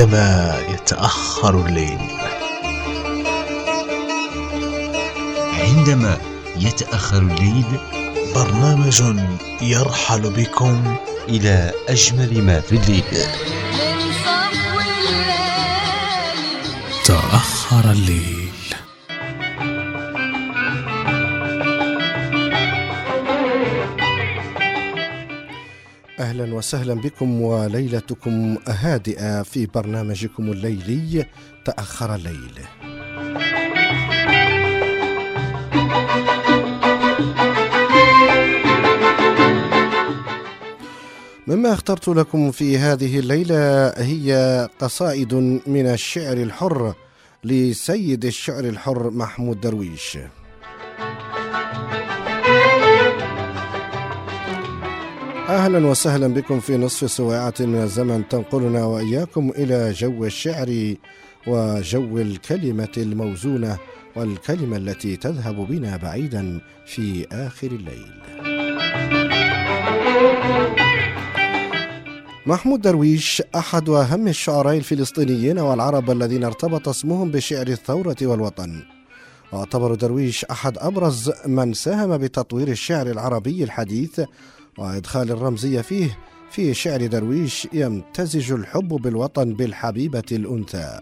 عندما يتأخر الليل. عندما يتأخر الليل برنامج يرحل بكم إلى أجمل ما في الليل. تأخر الليل. وسهلا بكم وليلتكم هادئه في برنامجكم الليلي تأخر الليل. مما اخترت لكم في هذه الليلة هي قصائد من الشعر الحر لسيد الشعر الحر محمود درويش. أهلا وسهلا بكم في نصف سواعة من الزمن تنقلنا وإياكم إلى جو الشعر وجو الكلمة الموزونة والكلمة التي تذهب بنا بعيدا في آخر الليل. محمود درويش أحد أهم الشعراء الفلسطينيين والعرب الذين ارتبط اسمهم بشعر الثورة والوطن. واعتبر درويش أحد أبرز من ساهم بتطوير الشعر العربي الحديث وإدخال الرمزية فيه في شعر درويش يمتزج الحب بالوطن بالحبيبة الأنثى.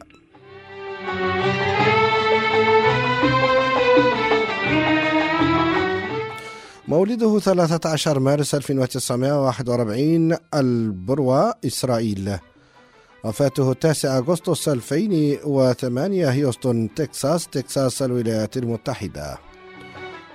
مولده 13 مارس 1941 البروة إسرائيل. وفاته 9 أغسطس 2008 هيوستن تكساس تكساس الولايات المتحدة.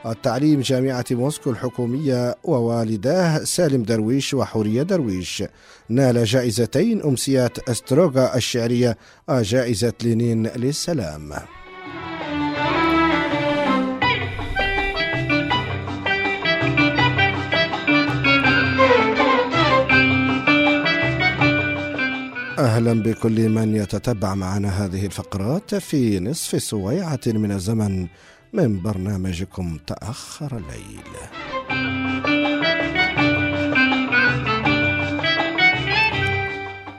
التعليم جامعة موسكو الحكومية ووالداه سالم درويش وحورية درويش. نال جائزتين أمسيات أستروغا الشعرية وجائزة لينين للسلام. أهلا بكل من يتتبع معنا هذه الفقرات في نصف سويعة من الزمن. من برنامجكم تأخر الليل.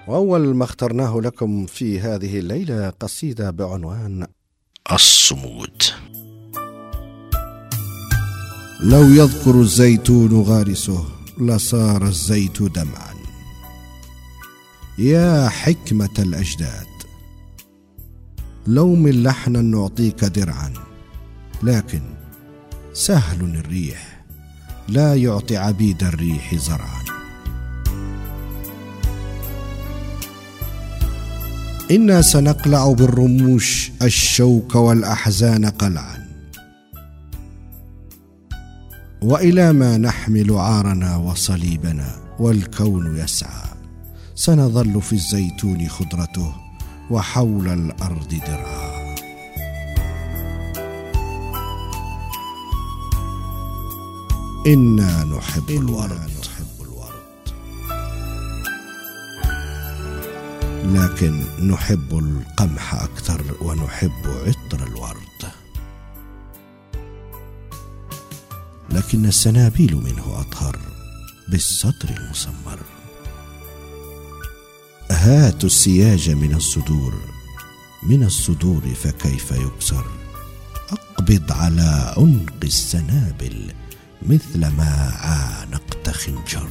وأول ما اخترناه لكم في هذه الليلة قصيدة بعنوان الصمود. لو يذكر الزيتون غارسه لصار الزيت دمعا. يا حكمة الأجداد لو من لحنا نعطيك درعا. لكن سهل الريح لا يعطي عبيد الريح زرعا. إنا سنقلع بالرموش الشوك والأحزان قلعا. وإلى ما نحمل عارنا وصليبنا والكون يسعى. سنظل في الزيتون خضرته وحول الأرض درعا إنا نحب الورد. نحب الورد. لكن نحب القمح أكثر ونحب عطر الورد. لكن السنابيل منه أطهر بالسطر المسمر. هاتوا السياج من الصدور. من الصدور فكيف يكسر؟ أقبض على عنق السنابل. مثل ما عانقت خنجر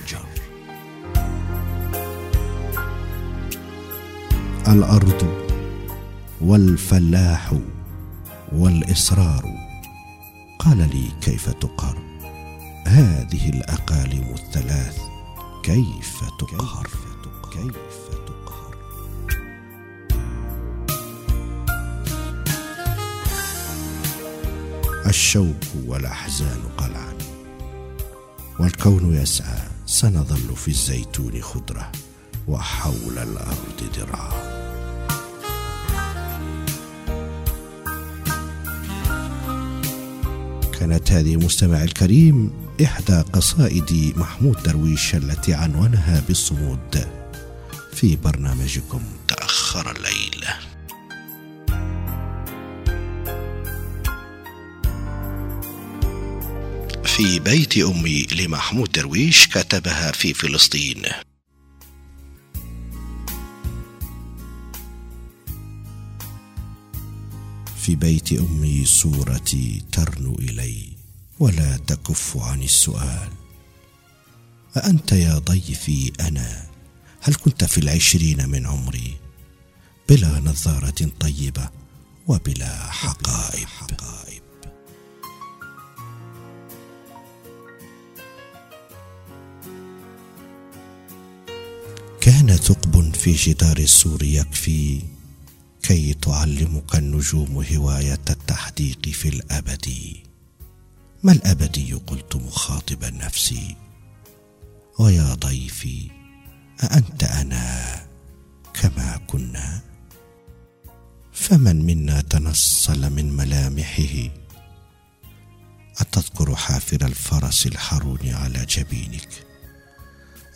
الأرض والفلاح والإصرار. قال لي كيف تقهر هذه الأقاليم الثلاث كيف تقهر كيف تقهر الشوك والأحزان قلعا. والكون يسعى سنظل في الزيتون خضرة وحول الأرض درعا كانت هذه مستمع الكريم إحدى قصائد محمود درويش التي عنونها بالصمود في برنامجكم تأخر الليل. في بيت أمي لمحمود درويش كتبها في فلسطين. في بيت أمي صورتي ترنو إلي ولا تكف عن السؤال. أأنت يا ضيفي أنا؟ هل كنت في العشرين من عمري؟ بلا نظارة طيبة وبلا حقائب, حقائب. كان ثقب في جدار السور يكفي كي تعلمك النجوم هواية التحديق في الابدي ما الابدي قلت مخاطبا نفسي. ويا ضيفي أأنت أنا؟ كما كنا. فمن منا تنصل من ملامحه؟ أتذكر حافر الفرس الحرون على جبينك.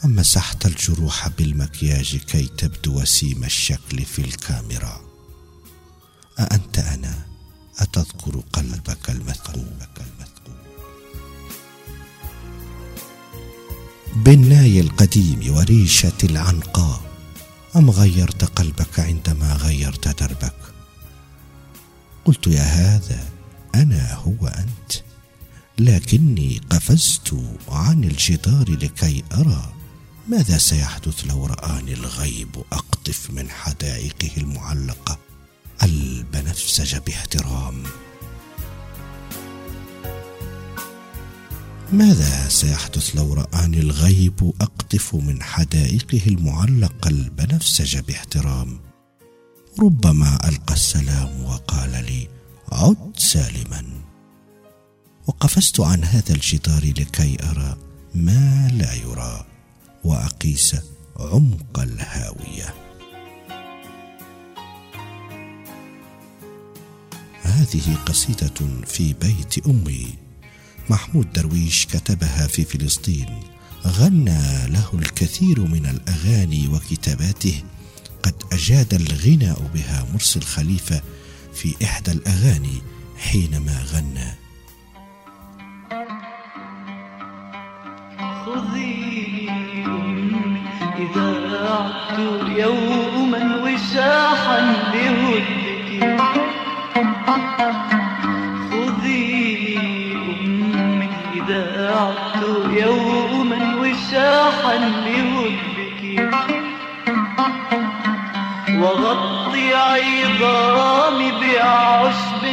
مسحت الجروح بالمكياج كي تبدو وسيم الشكل في الكاميرا. أأنت أنا؟ أتذكر قلبك المثقوب. بالناي القديم وريشة العنقاء أم غيرت قلبك عندما غيرت دربك؟ قلت يا هذا أنا هو أنت لكني قفزت عن الجدار لكي أرى. ماذا سيحدث لو رآني الغيب أقطف من حدائقه المعلقة؟ البنفسج باحترام ماذا سيحدث لو رآني الغيب أقطف من حدائقه المعلقة؟ البنفسج باحترام ربما ألقى السلام وقال لي عد سالما. وقفزت عن هذا الجدار لكي أرى ما لا يرى. وأقيس عمق الهاوية. هذه قصيدة في بيت أمي. محمود درويش كتبها في فلسطين. غنى له الكثير من الأغاني وكتاباته. قد أجاد الغناء بها مرسل خليفه في إحدى الأغاني حينما غنى. عدت يوما وشاحا لودك خذيني أمي إذا عدت يوما وشاحا لودك وغطي عظامي بعشب.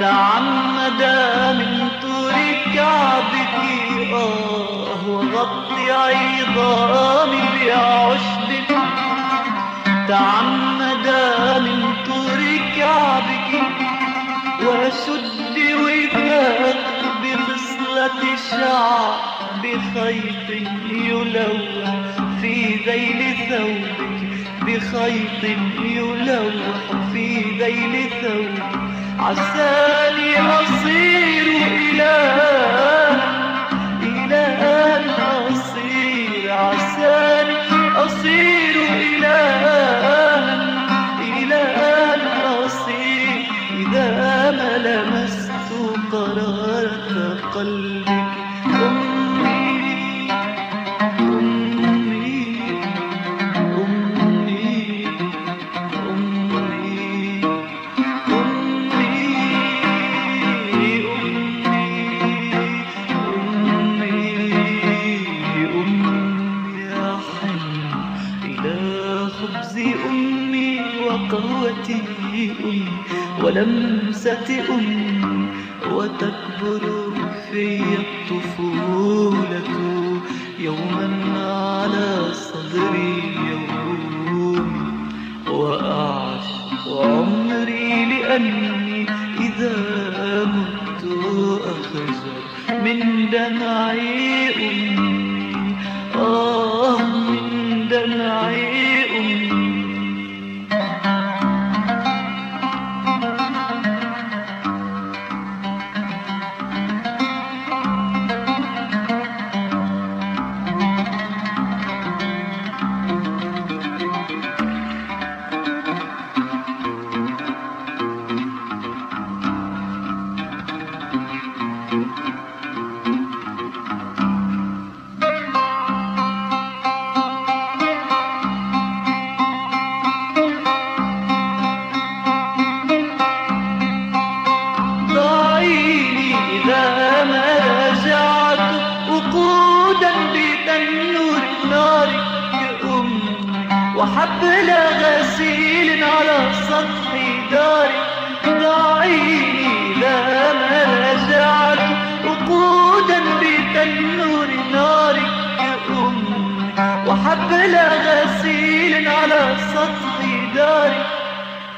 تعمد من طول كعبك. آه. وغطي عظامي بعشب تعمد من طول كعبك وشد وفاق بخصلة شعر بخيط يلوح في ذيل ثوبك. بخيط يلوح في ذيل ثوبك. عساني أصير إلها أم ولمسة أم وتكبر في الطفولة يوما على صدري يوم وأعش عمري لأني إذا مت أخجل من دمعي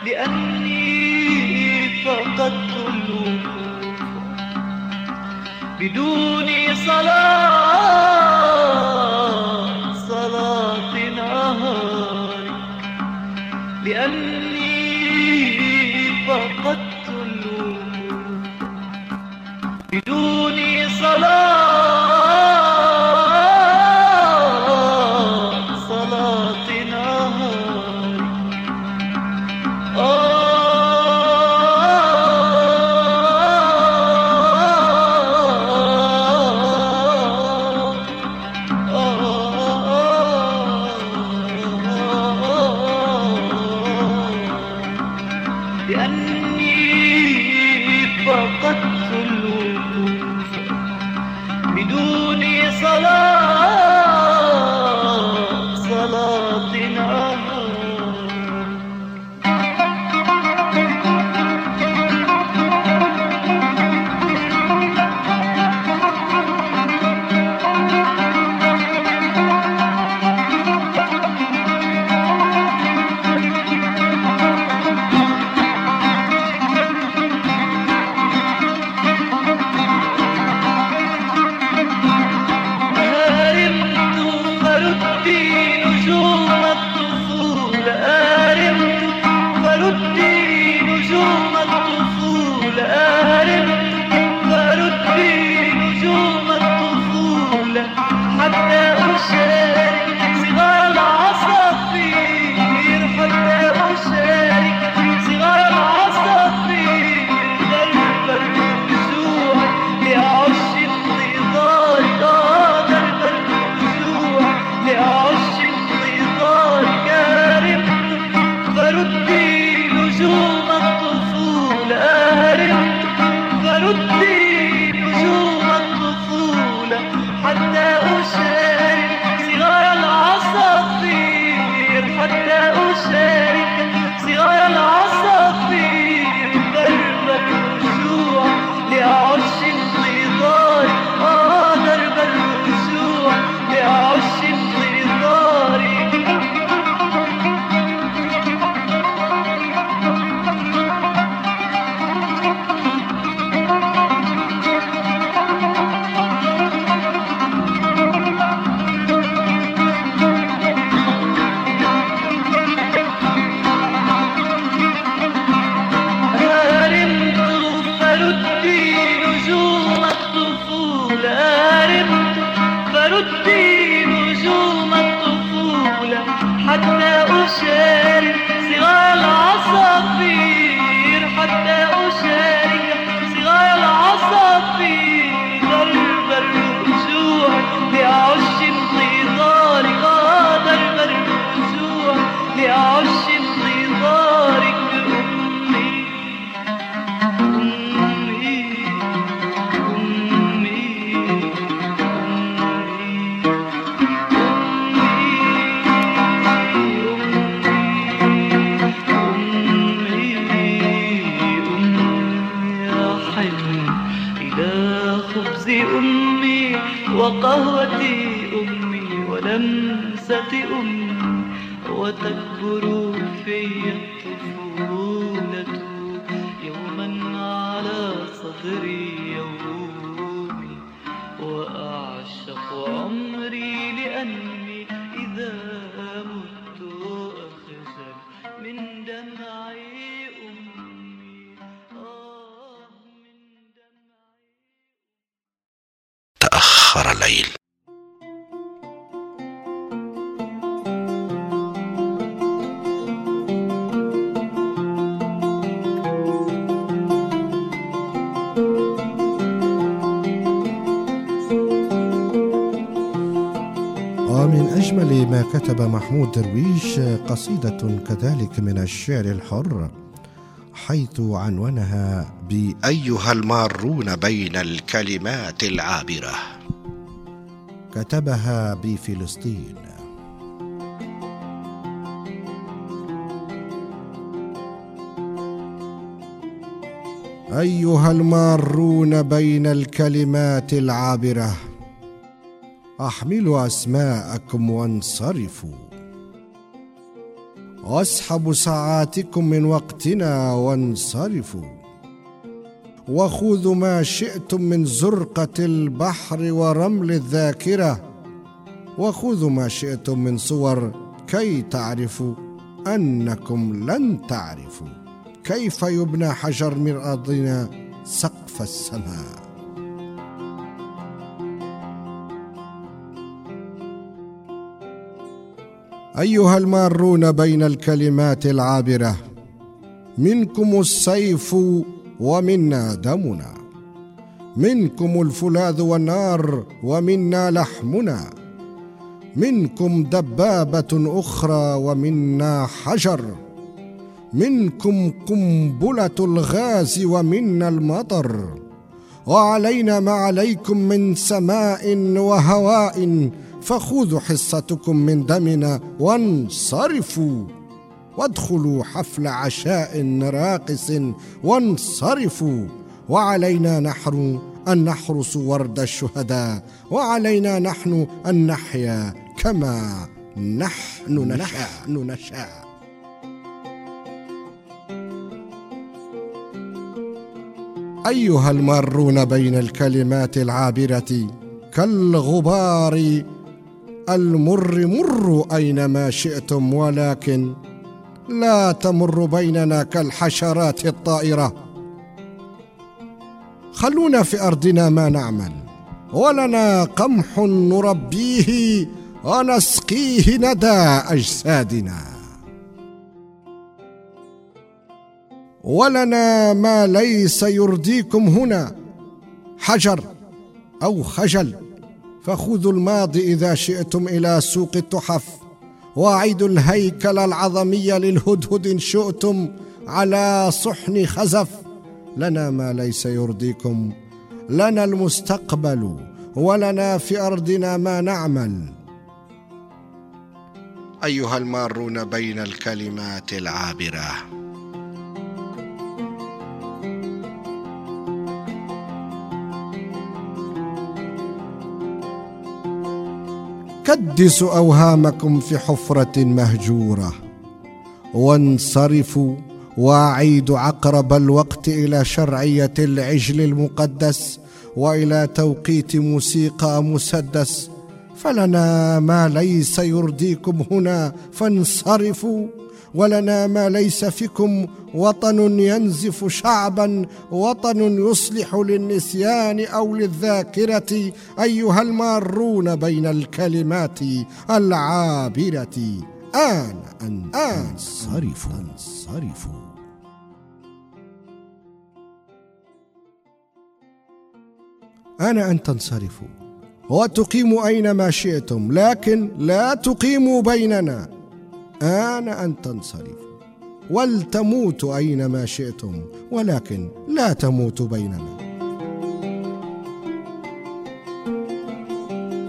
لأني فقدت الوقوف بدون صلاة صلاة نهاري. لأني فقدت الوقوف بدون صلاة I've never said تنسى أمي وتكبر في الطفولة. يوما على صدري يومي وأعشق عمري لأني إذا مت أخجل من دمعي أمي. آه من دمعي. تأخر ليل. كتب محمود درويش قصيدة كذلك من الشعر الحر حيث عنونها بأيها المارون بين الكلمات العابرة. كتبها بفلسطين. أيها المارون بين الكلمات العابرة أحملوا أسماءكم وانصرفوا. واسحبوا ساعاتكم من وقتنا وانصرفوا. وخذوا ما شئتم من زرقة البحر ورمل الذاكرة. وخذوا ما شئتم من صور كي تعرفوا أنكم لن تعرفوا. كيف يبنى حجر من ارضنا سقف السماء؟ أيها المارون بين الكلمات العابرة منكم السيف ومنا دمنا منكم الفولاذ والنار ومنا لحمنا منكم دبابة أخرى ومنا حجر منكم قنبلة الغاز ومنا المطر وعلينا ما عليكم من سماء وهواء فخذوا حصتكم من دمنا وانصرفوا. وادخلوا حفل عشاء راقص وانصرفوا. وعلينا نحن أن نحرس ورد الشهداء. وعلينا نحن أن نحيا كما نحن نشاء, نحن نشاء. أيها المارون بين الكلمات العابرة كالغبار المر مروا أينما شئتم ولكن لا تمر بيننا كالحشرات الطائرة. خلونا في أرضنا ما نعمل ولنا قمح نربيه ونسقيه ندى أجسادنا. ولنا ما ليس يرضيكم هنا حجر أو خجل. فخذوا الماضي إذا شئتم إلى سوق التحف واعيدوا الهيكل العظمي للهدهد إن شئتم على صحن خزف. لنا ما ليس يرضيكم لنا المستقبل ولنا في أرضنا ما نعمل. أيها المارون بين الكلمات العابرة. كدسوا أوهامكم في حفرة مهجورة. وانصرفوا واعيدوا عقرب الوقت إلى شرعية العجل المقدس وإلى توقيت موسيقى مسدس. فلنا ما ليس يرضيكم هنا فانصرفوا. ولنا ما ليس فيكم وطن ينزف شعبا وطن يصلح للنسيان أو للذاكرة أيها المارون بين الكلمات العابرة. آن أن أنصرفوا أنصرفوا آن أن تنصرفوا وتقيموا أينما شئتم لكن لا تقيموا بيننا. آن أن تنصرفوا ولتموتوا أينما شئتم ولكن لا تموتوا بيننا.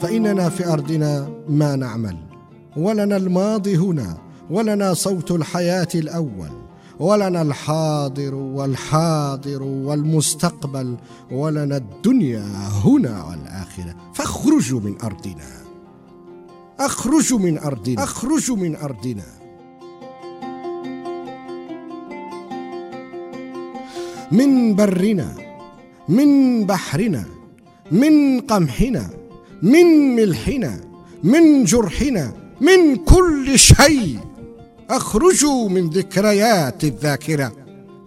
فإننا في أرضنا ما نعمل. ولنا الماضي هنا ولنا صوت الحياة الأول. ولنا الحاضر والحاضر والمستقبل. ولنا الدنيا هنا والآخرة. فاخرجوا من أرضنا. اخرجوا من أرضنا. اخرجوا من أرضنا. من برنا من بحرنا من قمحنا من ملحنا من جرحنا من كل شيء. اخرجوا من ذكريات الذاكرة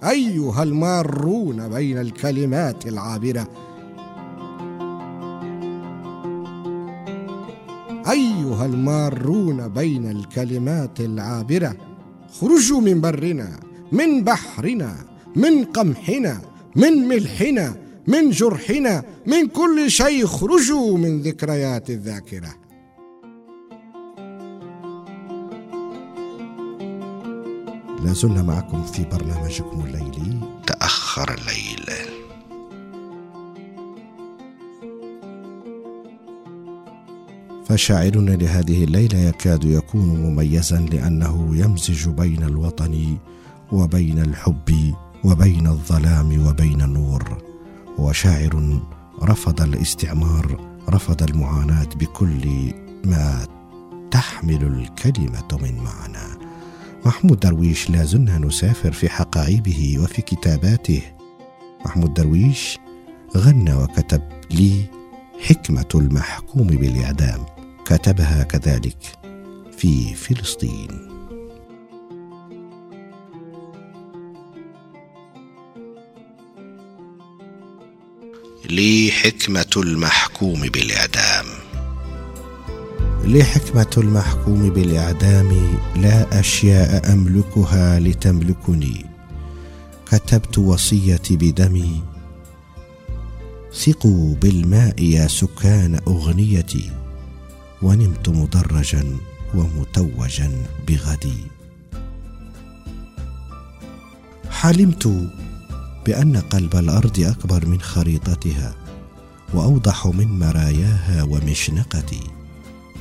أيها المارون بين الكلمات العابرة. أيها المارون بين الكلمات العابرة خرجوا من برنا من بحرنا من قمحنا من ملحنا من جرحنا من كل شيء خرجوا من ذكريات الذاكرة. لا زلنا معكم في برنامجكم الليلي. تأخر الليل. فشاعرنا لهذه الليلة يكاد يكون مميزا لأنه يمزج بين الوطن وبين الحب وبين الظلام وبين النور. هو شاعر رفض الاستعمار رفض المعاناة بكل ما تحمل الكلمة من معنى. محمود درويش لا زلنا نسافر في حقائبه وفي كتاباته. محمود درويش غنى وكتب لي حكمة المحكوم بالاعدام كتبها كذلك في فلسطين. لي حكمة المحكوم بالإعدام لي حكمة المحكوم بالإعدام لا أشياء أملكها لتملكني. كتبت وصيتي بدمي ثقوا بالماء يا سكان أغنيتي ونمت مدرجا ومتوجا بغدي. حلمت بأن قلب الأرض أكبر من خريطتها وأوضح من مراياها ومشنقتي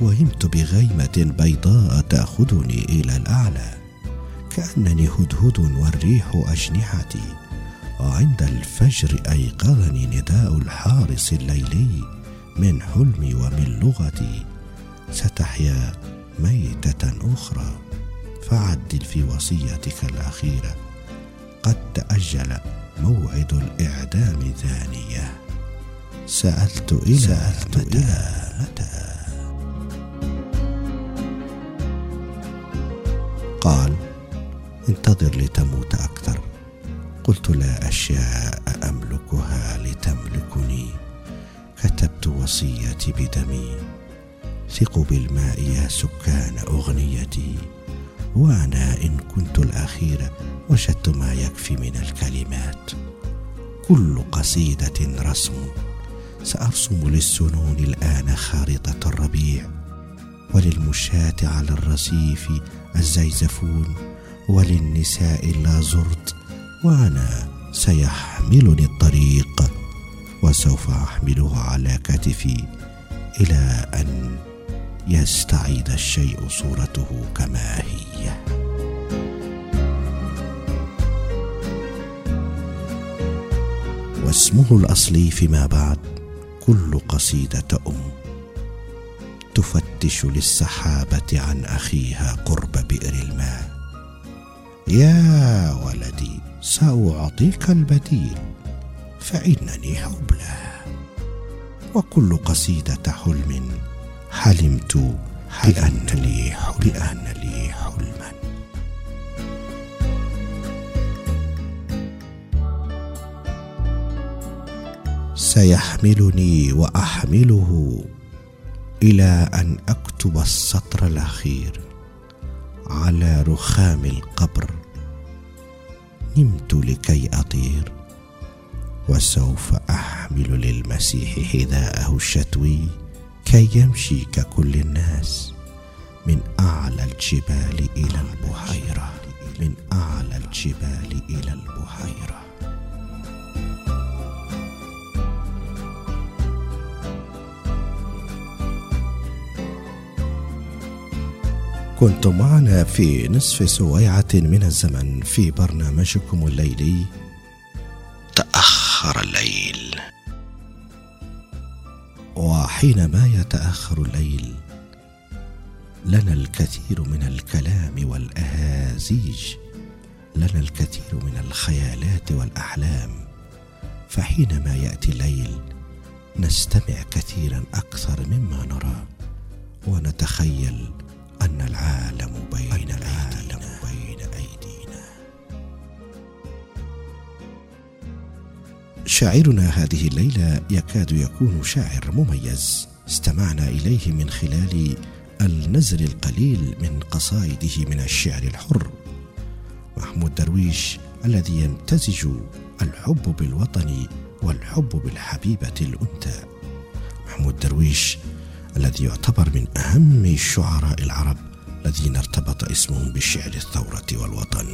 وهمت بغيمة بيضاء تأخذني إلى الأعلى كأنني هدهد والريح أجنحتي. وعند الفجر أيقظني نداء الحارس الليلي من حلمي ومن لغتي. ستحيا ميتة أخرى فعدل في وصيتك الأخيرة. قد تأجل موعد الإعدام ثانية. سألت إلى سألت متى, إلى متى؟ قال انتظر لتموت أكثر. قلت لا أشياء أملكها لتملكني. كتبت وصيتي بدمي. ثقوا بالماء يا سكان أغنيتي. وأنا إن كنت الأخير وجدت ما يكفي من الكلمات. كل قصيدة رسم. سأرسم للسنون الآن خارطة الربيع. وللمشاة على الرصيف الزيزفون. وللنساء لا زرت وأنا سيحملني الطريق وسوف أحمله على كتفي إلى أن يستعيد الشيء صورته كما هي. واسمه الأصلي فيما بعد كل قصيدة أم تفتش للسحابة عن أخيها قرب بئر الماء. يا ولدي سأعطيك البديل فإنني حبلى وكل قصيدة حلم حلمت بأن لي بأن لي حلما. سيحملني وأحمله إلى أن أكتب السطر الأخير على رخام القبر. نمت لكي أطير وسوف أحمل للمسيح حذاءه الشتوي كي يمشي ككل الناس من أعلى الجبال إلى البحيرة من أعلى الجبال إلى البحيرة. كنتم معنا في نصف سويعة من الزمن في برنامجكم الليلي تأخر الليل. وحينما يتأخر الليل لنا الكثير من الكلام والأهازيج لنا الكثير من الخيالات والأحلام. فحينما يأتي الليل نستمع كثيرا أكثر مما نرى ونتخيل أن العالم بين العالم بين أيدينا. شاعرنا هذه الليلة يكاد يكون شاعر مميز. استمعنا إليه من خلال النزل القليل من قصائده من الشعر الحر. محمود درويش الذي يمتزج الحب بالوطن والحب بالحبيبة الأنثى. محمود درويش الذي يعتبر من أهم الشعراء العرب الذين ارتبط اسمهم بشعر الثورة والوطن.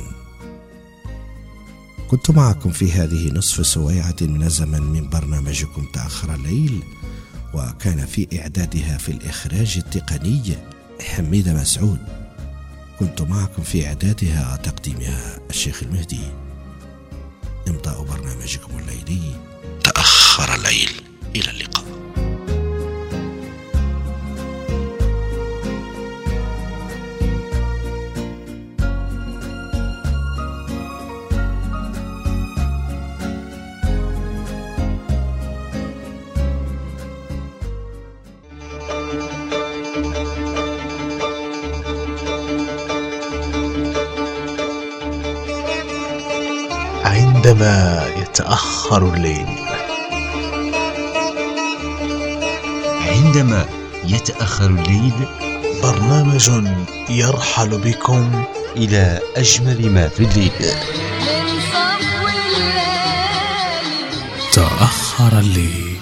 كنت معكم في هذه نصف سويعة من الزمن من برنامجكم تأخر الليل وكان في إعدادها في الإخراج التقني حميد مسعود. كنت معكم في إعدادها وتقديمها الشيخ المهدي. إمضاء برنامجكم. يتأخر الليل. عندما يتأخر الليل برنامج يرحل بكم إلى أجمل ما في الليل. تأخر الليل.